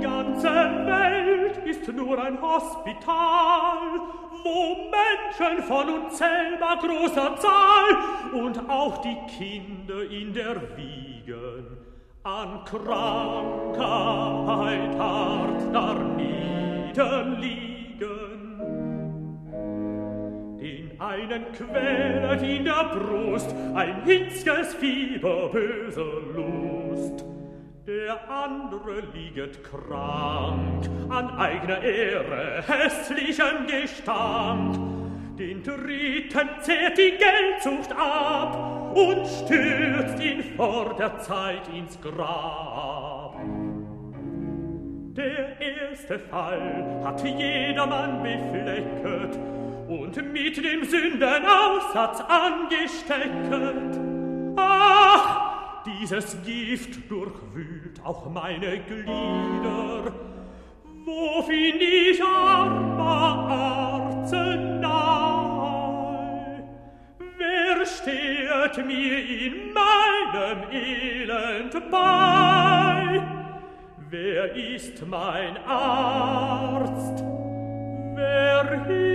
Die ganze Welt ist nur ein Hospital, wo Menschen von unzählbar großer Zahl und auch die Kinder in der Wiegen an Krankheit hart darnieden liegen. Den einen quälet in der Brust ein hitzges Fieber, böse Lust. Der andere lieget krank an eigener Ehre, hässlichem Gestank. Den dritten zehrt die Geldzucht ab und stürzt ihn vor der Zeit ins Grab. Der erste Fall hat jedermann beflecket und mit dem Sündenaussatz angestecket. dieses Gift durchwühlt auch meine Glieder. Wo find ich armer Arzenei? Wer steht mir in meinem Elend bei? Wer ist mein Arzt? Wer hilft?